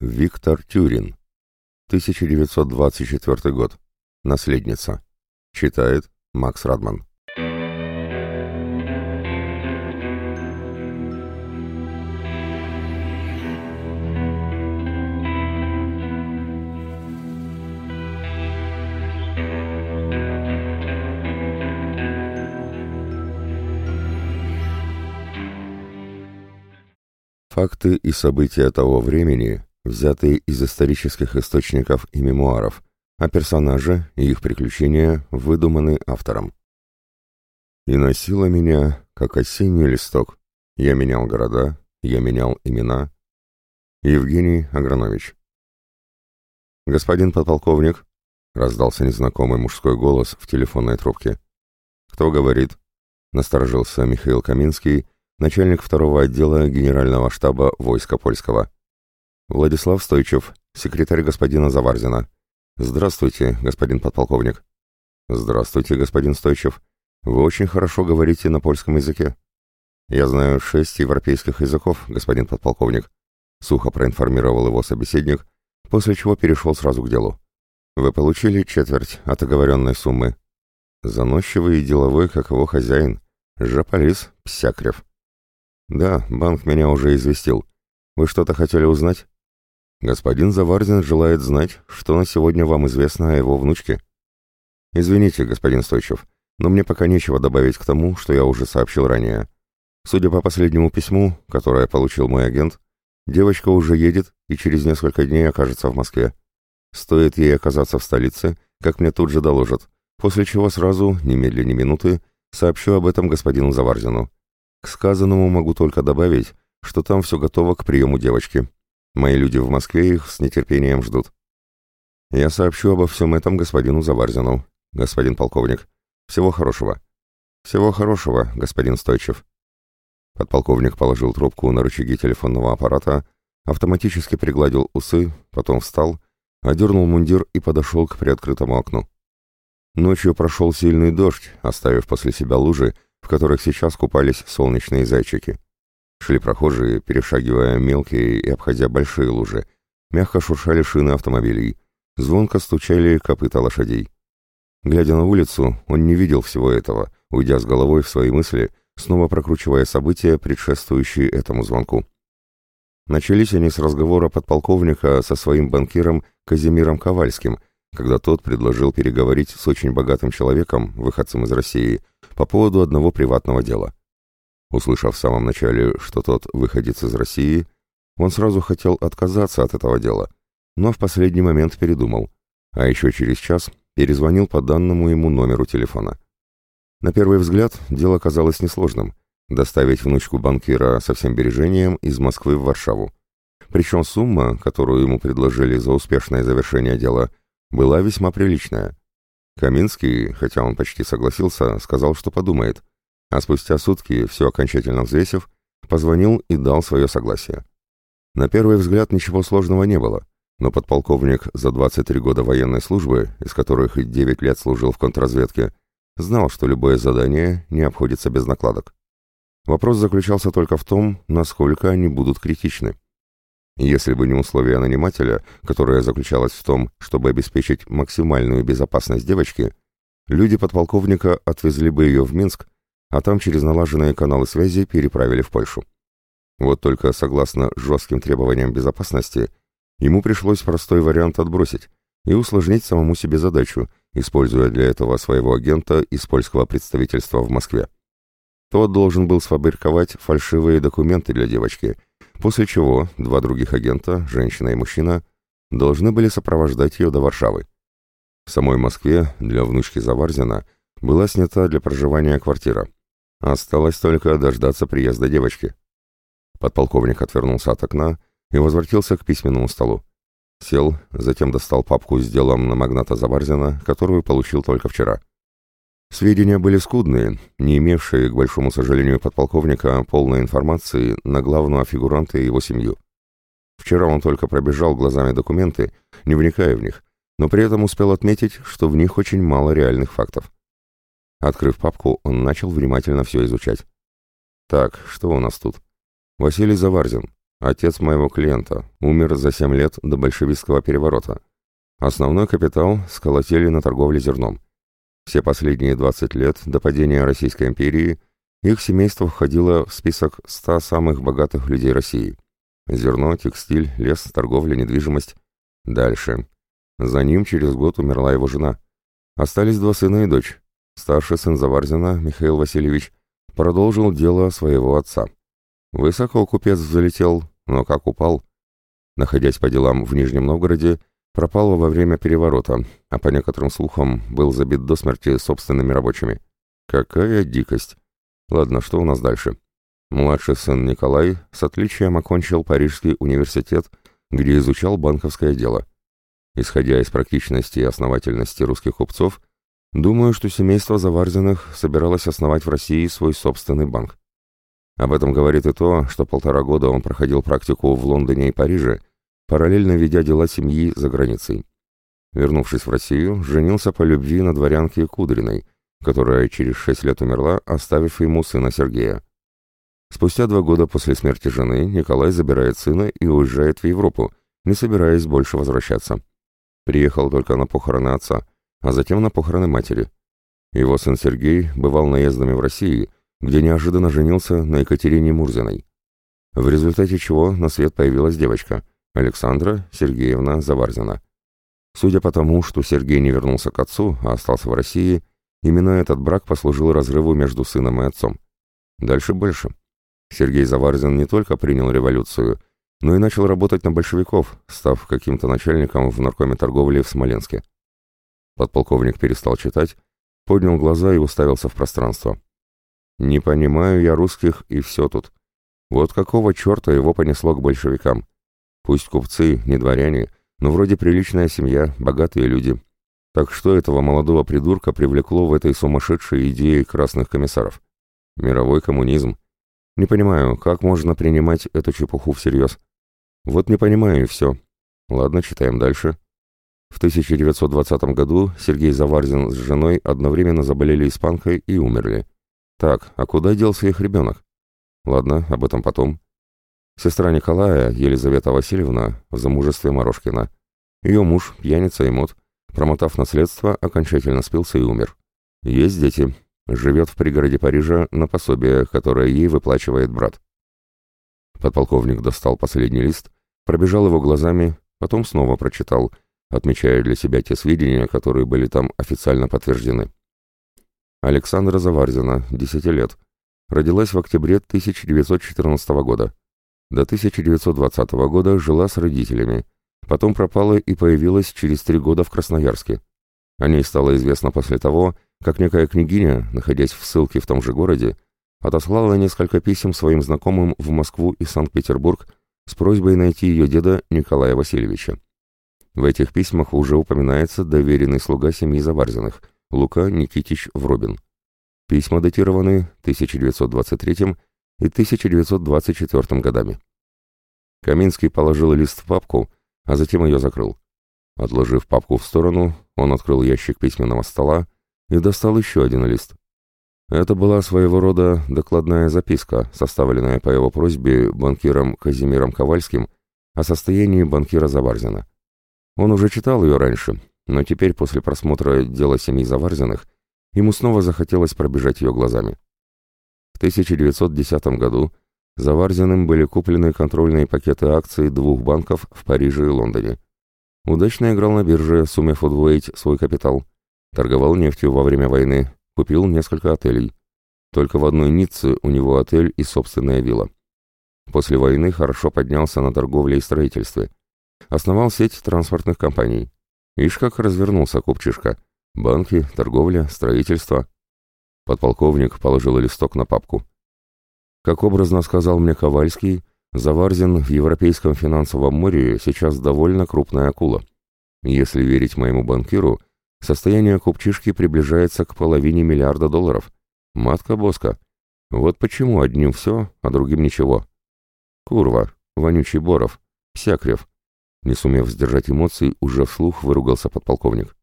Виктор Тюрин. 1924 год. Наследница. Читает Макс Радман. Факты и события того времени, взятые из исторических источников и мемуаров, а персонажи и их приключения выдуманы автором. И носило меня, как осенний листок. Я менял города, я менял имена. Евгений Агранович. «Господин подполковник», — раздался незнакомый мужской голос в телефонной трубке. «Кто говорит?» — насторожился Михаил Каминский, начальник второго отдела Генерального штаба войска польского. Владислав Стойчев, секретарь господина Заварзина. Здравствуйте, господин подполковник. Здравствуйте, господин Стойчев. Вы очень хорошо говорите на польском языке. Я знаю шесть европейских языков, господин подполковник. Сухо проинформировал его собеседник, после чего перешел сразу к делу. Вы получили четверть от оговоренной суммы. Заносчивый и деловой, как его хозяин. Жаполис, Псякрев. «Да, банк меня уже известил. Вы что-то хотели узнать?» «Господин Заварзин желает знать, что на сегодня вам известно о его внучке». «Извините, господин Стойчев, но мне пока нечего добавить к тому, что я уже сообщил ранее. Судя по последнему письму, которое получил мой агент, девочка уже едет и через несколько дней окажется в Москве. Стоит ей оказаться в столице, как мне тут же доложат, после чего сразу, немедленно минуты, сообщу об этом господину Заварзину. К сказанному могу только добавить, что там все готово к приему девочки. Мои люди в Москве их с нетерпением ждут. Я сообщу обо всем этом господину Заварзину. Господин полковник, всего хорошего. Всего хорошего, господин Стойчев. Подполковник положил трубку на рычаги телефонного аппарата, автоматически пригладил усы, потом встал, одернул мундир и подошел к приоткрытому окну. Ночью прошел сильный дождь, оставив после себя лужи, в которых сейчас купались солнечные зайчики. Шли прохожие, перешагивая мелкие и обходя большие лужи. Мягко шуршали шины автомобилей. Звонко стучали копыта лошадей. Глядя на улицу, он не видел всего этого, уйдя с головой в свои мысли, снова прокручивая события, предшествующие этому звонку. Начались они с разговора подполковника со своим банкиром Казимиром Ковальским, когда тот предложил переговорить с очень богатым человеком, выходцем из России, по поводу одного приватного дела. Услышав в самом начале, что тот выходец из России, он сразу хотел отказаться от этого дела, но в последний момент передумал, а еще через час перезвонил по данному ему номеру телефона. На первый взгляд дело казалось несложным – доставить внучку банкира со всем бережением из Москвы в Варшаву. Причем сумма, которую ему предложили за успешное завершение дела, была весьма приличная. Каминский, хотя он почти согласился, сказал, что подумает, а спустя сутки, все окончательно взвесив, позвонил и дал свое согласие. На первый взгляд ничего сложного не было, но подполковник за 23 года военной службы, из которых и 9 лет служил в контрразведке, знал, что любое задание не обходится без накладок. Вопрос заключался только в том, насколько они будут критичны. Если бы не условия нанимателя, которое заключалось в том, чтобы обеспечить максимальную безопасность девочки, люди подполковника отвезли бы ее в Минск, а там через налаженные каналы связи переправили в Польшу. Вот только согласно жестким требованиям безопасности, ему пришлось простой вариант отбросить и усложнить самому себе задачу, используя для этого своего агента из польского представительства в Москве. Тот должен был сфабриковать фальшивые документы для девочки – после чего два других агента, женщина и мужчина, должны были сопровождать ее до Варшавы. В самой Москве для внучки Заварзина была снята для проживания квартира. Осталось только дождаться приезда девочки. Подполковник отвернулся от окна и возвратился к письменному столу. Сел, затем достал папку с делом на магната Заварзина, которую получил только вчера. Сведения были скудные, не имевшие, к большому сожалению, подполковника полной информации на главного фигуранта и его семью. Вчера он только пробежал глазами документы, не вникая в них, но при этом успел отметить, что в них очень мало реальных фактов. Открыв папку, он начал внимательно все изучать. Так, что у нас тут? Василий Заварзин, Отец моего клиента. Умер за семь лет до большевистского переворота. Основной капитал сколотили на торговле зерном. Все последние 20 лет до падения Российской империи их семейство входило в список 100 самых богатых людей России. Зерно, текстиль, лес, торговля, недвижимость. Дальше. За ним через год умерла его жена. Остались два сына и дочь. Старший сын Заварзина, Михаил Васильевич, продолжил дело своего отца. Высоко купец залетел, но как упал? Находясь по делам в Нижнем Новгороде, пропал во время переворота, а по некоторым слухам был забит до смерти собственными рабочими. Какая дикость! Ладно, что у нас дальше? Младший сын Николай с отличием окончил Парижский университет, где изучал банковское дело. Исходя из практичности и основательности русских купцов, думаю, что семейство Заварзиных собиралось основать в России свой собственный банк. Об этом говорит и то, что полтора года он проходил практику в Лондоне и Париже, параллельно ведя дела семьи за границей. Вернувшись в Россию, женился по любви на дворянке Кудриной, которая через шесть лет умерла, оставив ему сына Сергея. Спустя два года после смерти жены Николай забирает сына и уезжает в Европу, не собираясь больше возвращаться. Приехал только на похороны отца, а затем на похороны матери. Его сын Сергей бывал наездами в России, где неожиданно женился на Екатерине Мурзиной. В результате чего на свет появилась девочка, Александра Сергеевна Заварзина. Судя по тому, что Сергей не вернулся к отцу, а остался в России, именно этот брак послужил разрыву между сыном и отцом. Дальше больше. Сергей Заварзин не только принял революцию, но и начал работать на большевиков, став каким-то начальником в наркоме торговли в Смоленске. Подполковник перестал читать, поднял глаза и уставился в пространство. «Не понимаю я русских, и все тут. Вот какого черта его понесло к большевикам? Пусть купцы, не дворяне, но вроде приличная семья, богатые люди. Так что этого молодого придурка привлекло в этой сумасшедшей идее красных комиссаров? Мировой коммунизм. Не понимаю, как можно принимать эту чепуху всерьез? Вот не понимаю и все. Ладно, читаем дальше. В 1920 году Сергей Заварзин с женой одновременно заболели испанкой и умерли. Так, а куда делся их ребенок? Ладно, об этом потом. Сестра Николая, Елизавета Васильевна, в замужестве Морошкина. Ее муж, пьяница и мод, промотав наследство, окончательно спился и умер. Есть дети. Живет в пригороде Парижа на пособие, которое ей выплачивает брат. Подполковник достал последний лист, пробежал его глазами, потом снова прочитал, отмечая для себя те сведения, которые были там официально подтверждены. Александра Заварзина, 10 лет. Родилась в октябре 1914 года. До 1920 года жила с родителями, потом пропала и появилась через три года в Красноярске. О ней стало известно после того, как некая княгиня, находясь в ссылке в том же городе, отослала несколько писем своим знакомым в Москву и Санкт-Петербург с просьбой найти ее деда Николая Васильевича. В этих письмах уже упоминается доверенный слуга семьи Заварзиных, Лука Никитич Вробин. Письма датированы 1923 и 1924 годами. Каминский положил лист в папку, а затем ее закрыл. Отложив папку в сторону, он открыл ящик письменного стола и достал еще один лист. Это была своего рода докладная записка, составленная по его просьбе банкиром Казимиром Ковальским о состоянии банкира Заварзина. Он уже читал ее раньше, но теперь, после просмотра дела семьи Заварзиных, ему снова захотелось пробежать ее глазами. 1910 году Заварзиным были куплены контрольные пакеты акций двух банков в Париже и Лондоне. Удачно играл на бирже, сумев удвоить свой капитал. Торговал нефтью во время войны, купил несколько отелей. Только в одной Ницце у него отель и собственная вилла. После войны хорошо поднялся на торговле и строительстве. Основал сеть транспортных компаний. Ишь как развернулся купчишка. Банки, торговля, строительство. Подполковник положил листок на папку. Как образно сказал мне Ковальский, Заварзин в Европейском финансовом море сейчас довольно крупная акула. Если верить моему банкиру, состояние купчишки приближается к половине миллиарда долларов. Матка-боска. Вот почему одним все, а другим ничего. Курва, вонючий Боров, Псякрев. Не сумев сдержать эмоций, уже вслух выругался подполковник.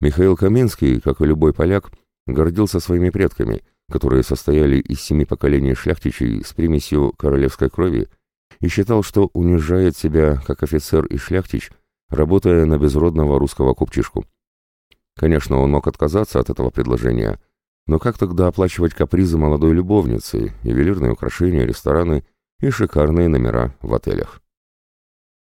Михаил Каменский, как и любой поляк, гордился своими предками, которые состояли из семи поколений шляхтичей с примесью королевской крови и считал, что унижает себя как офицер и шляхтич, работая на безродного русского купчишку. Конечно, он мог отказаться от этого предложения, но как тогда оплачивать капризы молодой любовницы, ювелирные украшения, рестораны и шикарные номера в отелях?